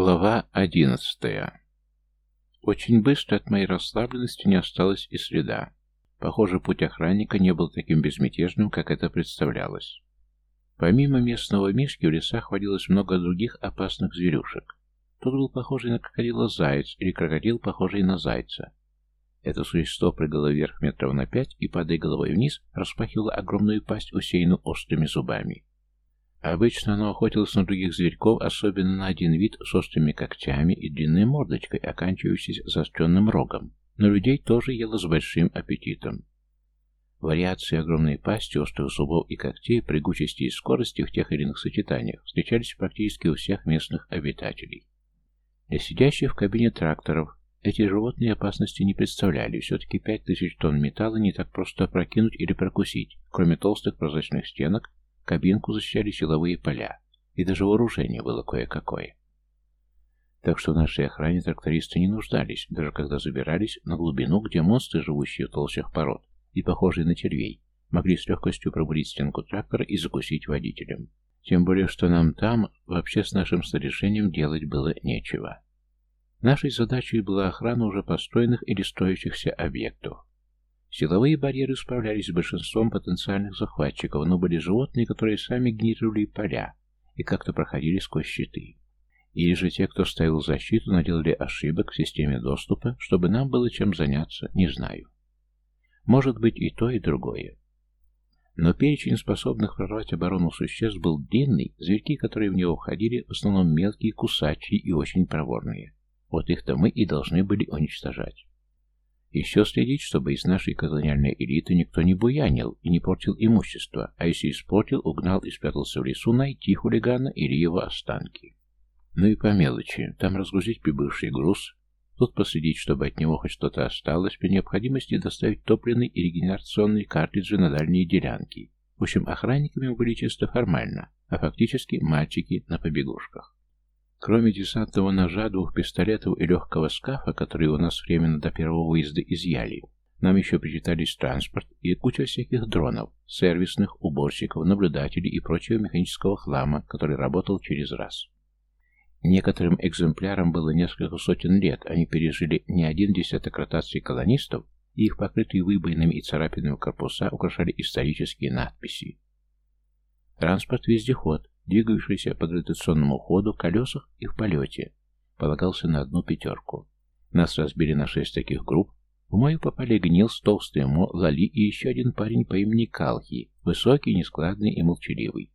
Глава одиннадцатая. Очень быстро от моей расслабленности не осталось и следа. Похоже, путь охранника не был таким безмятежным, как это представлялось. Помимо местного мишки в лесах водилось много других опасных зверюшек. Тут был похожий на крокодила заяц или крокодил, похожий на зайца. Это существо прыгало вверх метров на пять и, падая головой вниз, распахивало огромную пасть, усеянную острыми зубами. Обычно оно охотилось на других зверьков, особенно на один вид с острыми когтями и длинной мордочкой, оканчивающейся заостренным рогом, но людей тоже ело с большим аппетитом. Вариации огромной пасти, острых зубов и когтей, прыгучести и скорости в тех или иных сочетаниях встречались практически у всех местных обитателей. Для сидящих в кабине тракторов эти животные опасности не представляли, все-таки пять тысяч тонн металла не так просто опрокинуть или прокусить, кроме толстых прозрачных стенок, Кабинку защищали силовые поля, и даже вооружение было кое-какое. Так что в нашей охране трактористы не нуждались, даже когда забирались на глубину, где монстры, живущие в толщах пород и похожие на червей, могли с легкостью пробурить стенку трактора и закусить водителем. Тем более, что нам там вообще с нашим снаряжением делать было нечего. Нашей задачей была охрана уже построенных или строящихся объектов. Силовые барьеры справлялись с большинством потенциальных захватчиков, но были животные, которые сами генерировали поля и как-то проходили сквозь щиты. Или же те, кто ставил защиту, наделали ошибок в системе доступа, чтобы нам было чем заняться, не знаю. Может быть и то, и другое. Но перечень способных прорвать оборону существ был длинный, зверьки, которые в него входили, в основном мелкие, кусачие и очень проворные. Вот их-то мы и должны были уничтожать. Еще следить, чтобы из нашей колониальной элиты никто не буянил и не портил имущество, а если испортил, угнал и спрятался в лесу, найти хулигана или его останки. Ну и по мелочи, там разгрузить прибывший груз, тут последить, чтобы от него хоть что-то осталось, при необходимости доставить топливные и регенерационные картриджи на дальние делянки. В общем, охранниками были чисто формально, а фактически мальчики на побегушках. Кроме десантного ножа, двух пистолетов и легкого скафа, которые у нас временно до первого выезда изъяли, нам еще причитались транспорт и куча всяких дронов, сервисных, уборщиков, наблюдателей и прочего механического хлама, который работал через раз. Некоторым экземплярам было несколько сотен лет, они пережили не один десяток ротаций колонистов, и их покрытые выбоинами и царапинами корпуса украшали исторические надписи. Транспорт-вездеход, двигавшийся по гравитационному ходу, колесах и в полете, полагался на одну пятерку. Нас разбили на шесть таких групп. В мою попали Гнилс, Толстый Мо, Лали и еще один парень по имени Калхи, высокий, нескладный и молчаливый.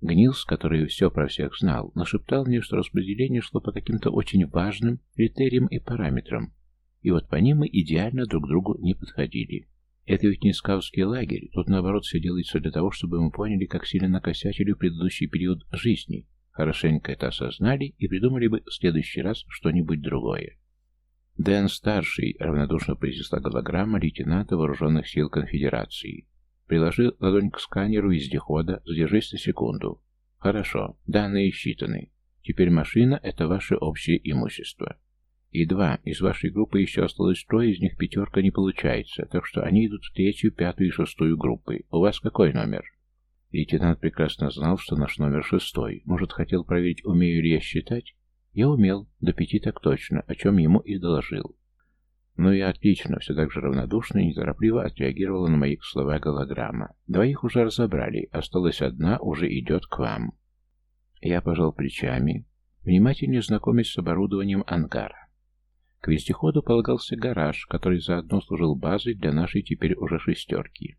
Гнилс, который все про всех знал, нашептал мне, что распределение шло по каким-то очень важным критериям и параметрам, и вот по ним мы идеально друг другу не подходили. Это ведь не скаутский лагерь, тут наоборот все делается для того, чтобы мы поняли, как сильно накосячили в предыдущий период жизни, хорошенько это осознали и придумали бы в следующий раз что-нибудь другое. Дэн Старший равнодушно произнесла голограмма лейтенанта вооруженных сил конфедерации. Приложил ладонь к сканеру вездехода, задержись на секунду. Хорошо, данные считаны. Теперь машина — это ваше общее имущество. И два. Из вашей группы еще осталось трое, из них пятерка не получается, так что они идут в третью, пятую и шестую группы. У вас какой номер? Лейтенант прекрасно знал, что наш номер шестой. Может, хотел проверить, умею ли я считать? Я умел, до пяти так точно, о чем ему и доложил. Ну и отлично, все так же равнодушно и неторопливо отреагировала на мои слова голограмма. Двоих уже разобрали, осталась одна, уже идет к вам. Я пожал плечами, внимательнее знакомясь с оборудованием ангара. К вездеходу полагался гараж, который заодно служил базой для нашей теперь уже шестерки.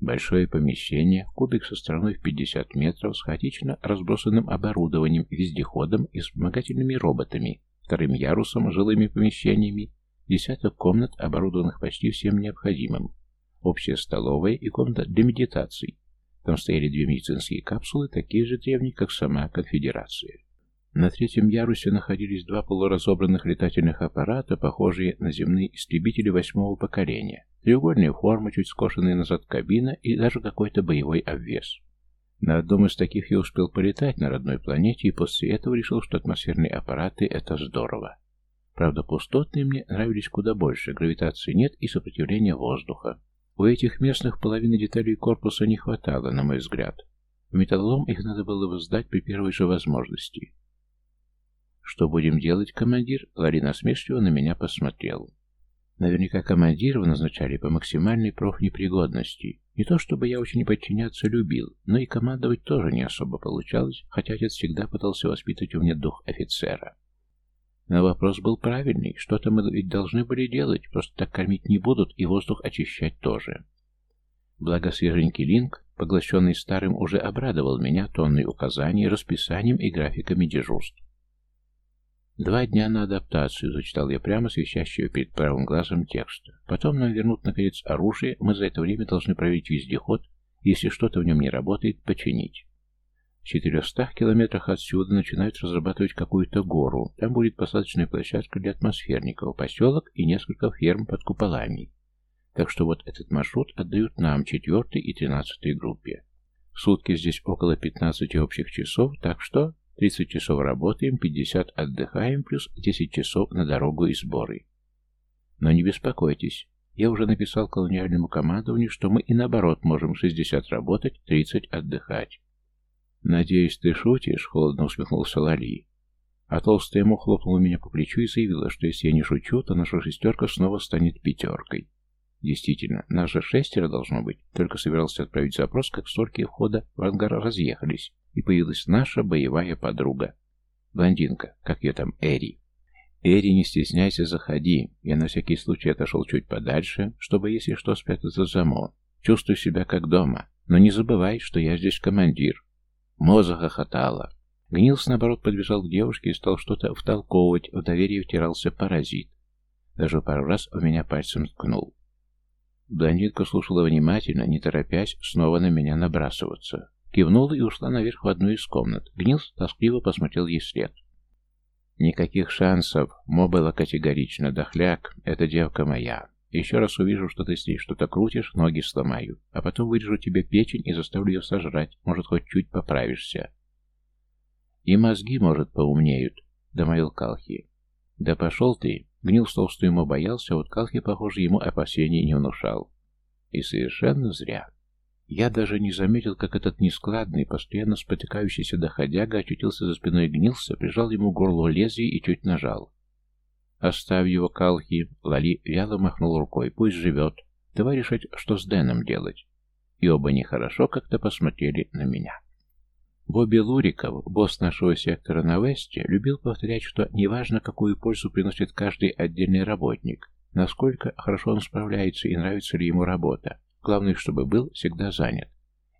Большое помещение, кубик со стороной в 50 метров, с хаотично разбросанным оборудованием, вездеходом и вспомогательными роботами, вторым ярусом, жилыми помещениями, десяток комнат, оборудованных почти всем необходимым, общая столовая и комната для медитаций. Там стояли две медицинские капсулы, такие же древние, как сама конфедерация. На третьем ярусе находились два полуразобранных летательных аппарата, похожие на земные истребители восьмого поколения. Треугольная форма, чуть скошенная назад кабина и даже какой-то боевой обвес. На одном из таких я успел полетать на родной планете и после этого решил, что атмосферные аппараты — это здорово. Правда, пустотные мне нравились куда больше, гравитации нет и сопротивления воздуха. У этих местных половины деталей корпуса не хватало, на мой взгляд. В металлолом их надо было бы сдать при первой же возможности. «Что будем делать, командир?» Ларин насмешливо на меня посмотрел. Наверняка командиров назначали по максимальной профнепригодности. Не то чтобы я очень подчиняться любил, но и командовать тоже не особо получалось, хотя отец всегда пытался воспитывать у меня дух офицера. Но вопрос был правильный. Что-то мы ведь должны были делать, просто так кормить не будут и воздух очищать тоже. Благо свеженький линк, поглощенный старым, уже обрадовал меня тонной указаний, расписанием и графиками дежурств. Два дня на адаптацию, зачитал я прямо свищащего перед правым глазом текста. Потом нам вернут, наконец, оружие, мы за это время должны проверить вездеход, если что-то в нем не работает, починить. В четырехстах километрах отсюда начинают разрабатывать какую-то гору. Там будет посадочная площадка для атмосферников, поселок и несколько ферм под куполами. Так что вот этот маршрут отдают нам, четвертой и тринадцатой группе. В сутки здесь около 15 общих часов, так что 30 часов работаем, 50 отдыхаем, плюс 10 часов на дорогу и сборы. Но не беспокойтесь, я уже написал колониальному командованию, что мы и наоборот можем 60 работать, 30 отдыхать. «Надеюсь, ты шутишь?» — холодно усмехнулся Лали. А толстая ему хлопнула меня по плечу и заявила, что если я не шучу, то наша шестерка снова станет пятеркой. Действительно, нас же шестеро должно быть. Только собирался отправить запрос, как створки входа в ангар разъехались и появилась наша боевая подруга. Блондинка, как ее там, Эри. Эри, не стесняйся, заходи. Я на всякий случай отошел чуть подальше, чтобы, если что, спрятаться за мо. Чувствую себя как дома, но не забывай, что я здесь командир. Мо захохотала. Гнилс, наоборот, подбежал к девушке и стал что-то втолковывать, в доверие втирался паразит. Даже пару раз в меня пальцем ткнул. Блондинка слушала внимательно, не торопясь снова на меня набрасываться. Кивнула и ушла наверх в одну из комнат. Гнилс тоскливо посмотрел ей след. «Никаких шансов!» Мо категорично. «Дохляк, эта девка моя. Еще раз увижу, что ты ней что-то крутишь, ноги сломаю. А потом вырежу тебе печень и заставлю ее сожрать. Может, хоть чуть поправишься». «И мозги, может, поумнеют», — домовил Калхи. «Да пошел ты!» Гнил толстую ему боялся, а вот Калхи, похоже, ему опасений не внушал. И совершенно зря. Я даже не заметил, как этот нескладный, постоянно спотыкающийся доходяга очутился за спиной гнился, прижал ему горло лезвие и чуть нажал. «Оставь его, Калхи!» Лали вяло махнул рукой. «Пусть живет. Давай решать, что с Дэном делать». И оба нехорошо как-то посмотрели на меня. Бобби Луриков, босс нашего сектора на Весте, любил повторять, что неважно, какую пользу приносит каждый отдельный работник, насколько хорошо он справляется и нравится ли ему работа, Главное, чтобы был всегда занят.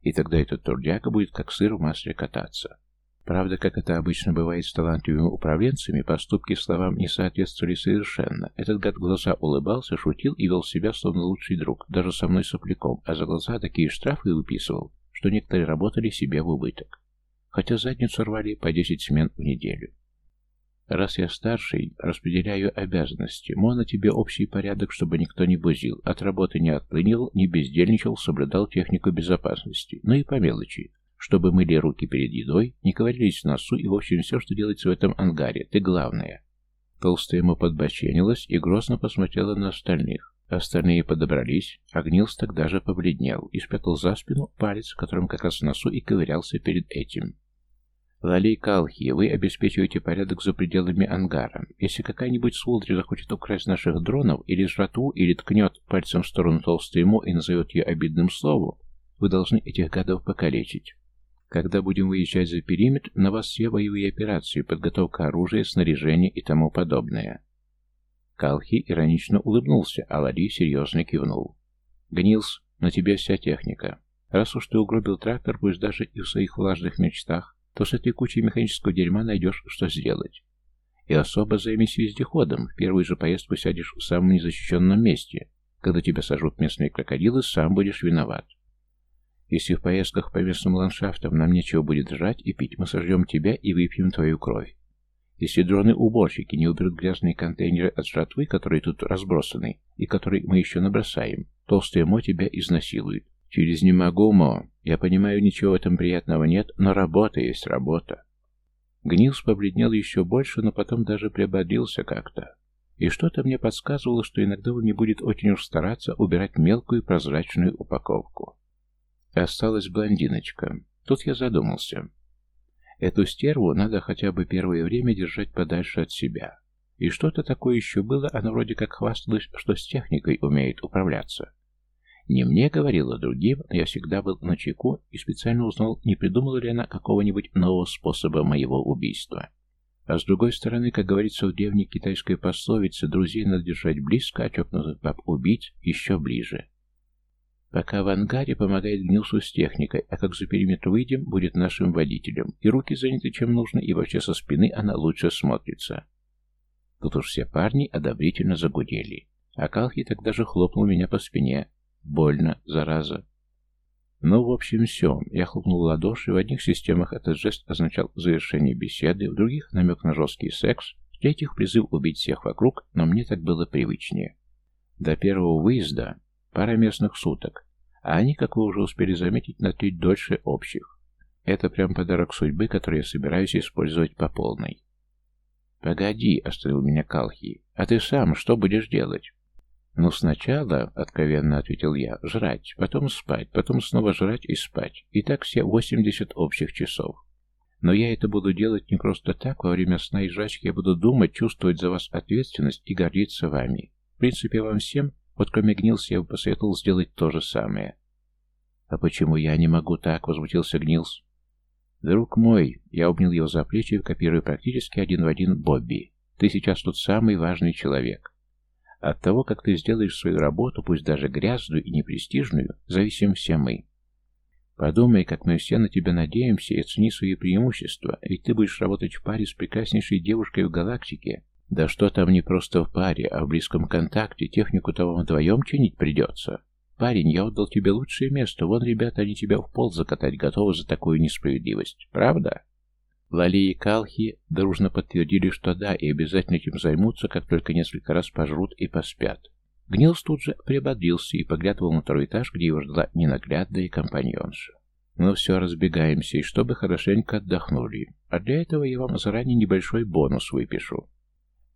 И тогда этот трудяга будет как сыр в масле кататься. Правда, как это обычно бывает с талантливыми управленцами, поступки словам не соответствовали совершенно. Этот гад глаза улыбался, шутил и вел себя словно лучший друг, даже со мной сопляком, а за глаза такие штрафы выписывал, что некоторые работали себе в убыток. Хотя задницу рвали по 10 смен в неделю. Раз я старший, распределяю обязанности. Мона тебе общий порядок, чтобы никто не бузил. От работы не отклонил, не бездельничал, соблюдал технику безопасности. Ну и по мелочи. Чтобы мыли руки перед едой, не ковырялись в носу и, в общем, все, что делается в этом ангаре. Ты главное. Толстая ему подбоченилась и грозно посмотрела на остальных. Остальные подобрались, а тогда же побледнел и спрятал за спину палец, которым как раз в носу и ковырялся перед этим. Лалей Калхи, вы обеспечиваете порядок за пределами ангара. Если какая-нибудь сволочь захочет украсть наших дронов, или жратву, или ткнет пальцем в сторону толстой ему и назовет ее обидным словом, вы должны этих гадов покалечить. Когда будем выезжать за периметр, на вас все боевые операции, подготовка оружия, снаряжения и тому подобное. Калхи иронично улыбнулся, а Лали серьезно кивнул. «Гнилс, на тебе вся техника. Раз уж ты угробил трактор, пусть даже и в своих влажных мечтах, то с этой кучей механического дерьма найдешь, что сделать. И особо займись вездеходом. В первую же поездку сядешь в самом незащищенном месте. Когда тебя сожрут местные крокодилы, сам будешь виноват. Если в поездках по местным ландшафтам нам нечего будет жрать и пить, мы сожрем тебя и выпьем твою кровь. Если дроны-уборщики не уберут грязные контейнеры от жратвы, которые тут разбросаны, и которые мы еще набросаем, толстая мо тебя изнасилует. Через «не могу, Мо». Я понимаю, ничего в этом приятного нет, но работа есть работа. Гнилс побледнел еще больше, но потом даже приободрился как-то. И что-то мне подсказывало, что иногда он не будет очень уж стараться убирать мелкую прозрачную упаковку. Осталась блондиночка. Тут я задумался. Эту стерву надо хотя бы первое время держать подальше от себя. И что-то такое еще было, она вроде как хвасталась, что с техникой умеет управляться. Не мне говорила другим, но я всегда был на чеку и специально узнал, не придумала ли она какого-нибудь нового способа моего убийства. А с другой стороны, как говорится в древней китайской пословице, друзей надо держать близко, а чокнутых баб убить еще ближе. Пока в ангаре помогает Гнилсу с техникой, а как за периметр выйдем, будет нашим водителем. И руки заняты чем нужно, и вообще со спины она лучше смотрится. Тут уж все парни одобрительно загудели. А Калхи тогда же хлопнул меня по спине. Больно, зараза. Ну, в общем, все. Я хлопнул ладоши. В одних системах этот жест означал завершение беседы, в других — намек на жесткий секс, в третьих — призыв убить всех вокруг, но мне так было привычнее. До первого выезда Пара местных суток. А они, как вы уже успели заметить, на треть дольше общих. Это прям подарок судьбы, который я собираюсь использовать по полной. «Погоди», — остановил меня Калхи. «А ты сам что будешь делать?» «Ну, сначала, — откровенно ответил я, — жрать, потом спать, потом снова жрать и спать. И так все 80 общих часов. Но я это буду делать не просто так, во время сна и жрачки я буду думать, чувствовать за вас ответственность и гордиться вами. В принципе, вам всем вот кроме Гнилса я бы посоветовал сделать то же самое. «А почему я не могу так?» — возмутился Гнилс. «Друг мой», — я обнял его за плечи, копируя практически один в один Бобби. «Ты сейчас тут самый важный человек. От того, как ты сделаешь свою работу, пусть даже грязную и непрестижную, зависим все мы. Подумай, как мы все на тебя надеемся, и оцени свои преимущества, ведь ты будешь работать в паре с прекраснейшей девушкой в галактике, да что там не просто в паре, а в близком контакте, технику-то вам вдвоем чинить придется. Парень, я отдал тебе лучшее место, вон ребята, они тебя в пол закатать готовы за такую несправедливость. Правда? Лали и Калхи дружно подтвердили, что да, и обязательно этим займутся, как только несколько раз пожрут и поспят. Гнилс тут же приободрился и поглядывал на второй этаж, где его ждала ненаглядная компаньонша. Ну все, разбегаемся, и чтобы хорошенько отдохнули. А для этого я вам заранее небольшой бонус выпишу.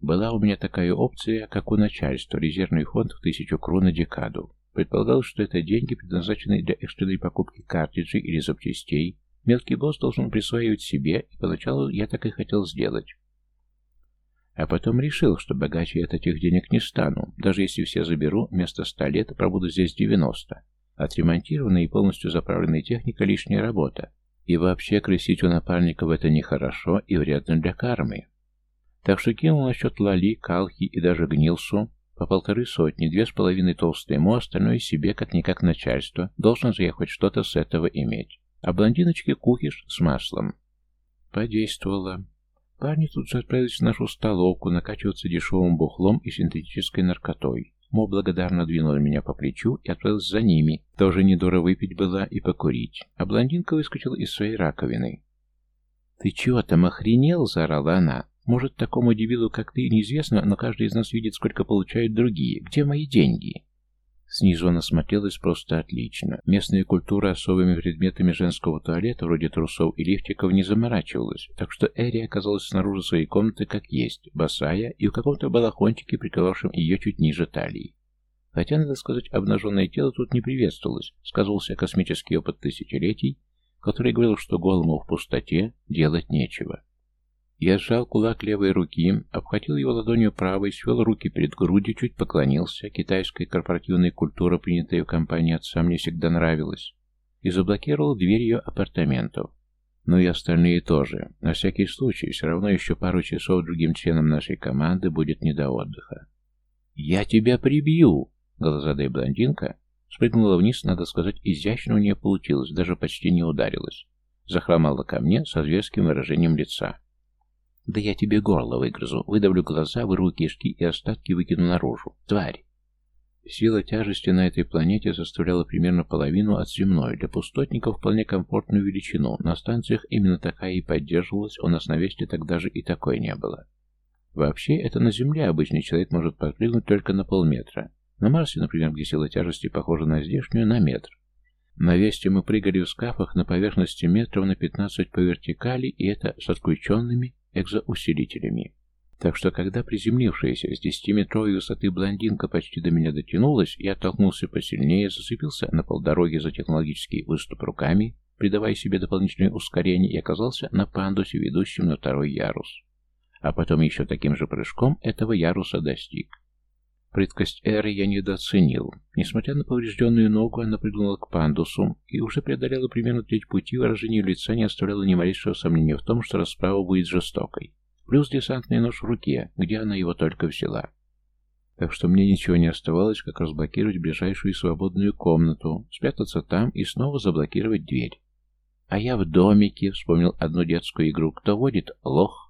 Была у меня такая опция, как у начальства, резервный фонд в тысячу крон на декаду. Предполагалось, что это деньги, предназначенные для экстренной покупки картриджей или запчастей. Мелкий босс должен присваивать себе, и поначалу я так и хотел сделать. А потом решил, что богаче от этих денег не стану. Даже если все заберу, вместо ста лет пробуду здесь девяносто. Отремонтированная и полностью заправленная техника – лишняя работа. И вообще крысить у напарников это нехорошо и вредно для кармы. Так что кинул на счет Лали, Калхи и даже Гнилсу по полторы сотни, две с половиной толстые ему, остальное себе, как-никак начальство. Должен же я хоть что-то с этого иметь. А блондиночке кухиш с маслом. Подействовало. Парни тут же отправились в нашу столовку накачиваться дешевым бухлом и синтетической наркотой. Мо благодарно двинула меня по плечу и отправилась за ними. Тоже недорого выпить была и покурить. А блондинка выскочила из своей раковины. «Ты чего там охренел?» – заорала она. Может, такому дебилу, как ты, неизвестно, но каждый из нас видит, сколько получают другие. Где мои деньги?» Снизу она смотрелась просто отлично. Местная культура особыми предметами женского туалета, вроде трусов и лифчиков, не заморачивалась, так что Эри оказалась снаружи своей комнаты как есть, босая и в каком-то балахончике, прикрывавшем ее чуть ниже талии. Хотя, надо сказать, обнаженное тело тут не приветствовалось, сказывался космический опыт тысячелетий, который говорил, что голому в пустоте делать нечего. Я сжал кулак левой руки, обхватил его ладонью правой, свел руки перед грудью, чуть поклонился. Китайская корпоративная культура, принятая в компании отца, мне всегда нравилась. И заблокировал дверь ее апартаментов. Ну и остальные тоже. На всякий случай, все равно еще пару часов другим членам нашей команды будет не до отдыха. «Я тебя прибью!» Глазадая блондинка спрыгнула вниз, надо сказать, изящно у нее получилось, даже почти не ударилась. Захромала ко мне со зверским выражением лица. Да я тебе горло выгрызу, выдавлю глаза, вырву кишки и остатки выкину наружу. Тварь! Сила тяжести на этой планете составляла примерно половину от земной, для пустотников вполне комфортную величину. На станциях именно такая и поддерживалась, у нас на Весте тогда же и такой не было. Вообще, это на Земле обычный человек может подпрыгнуть только на полметра. На Марсе, например, где сила тяжести похожа на здешнюю, на метр. На Весте мы прыгали в скафах на поверхности метров на 15 по вертикали, и это с отключенными экзоусилителями. Так что, когда приземлившаяся с десятиметровой высоты блондинка почти до меня дотянулась, я оттолкнулся посильнее, зацепился на полдороге за технологический выступ руками, придавая себе дополнительное ускорение, и оказался на пандусе, ведущем на второй ярус. А потом еще таким же прыжком этого яруса достиг. Прыткость Эры я недооценил. Несмотря на поврежденную ногу, она прыгнула к пандусу и уже преодолела примерно треть пути, выражение лица не оставляло ни малейшего сомнения в том, что расправа будет жестокой. Плюс десантный нож в руке, где она его только взяла. Так что мне ничего не оставалось, как разблокировать ближайшую свободную комнату, спрятаться там и снова заблокировать дверь. А я в домике, вспомнил одну детскую игру. Кто водит? Лох.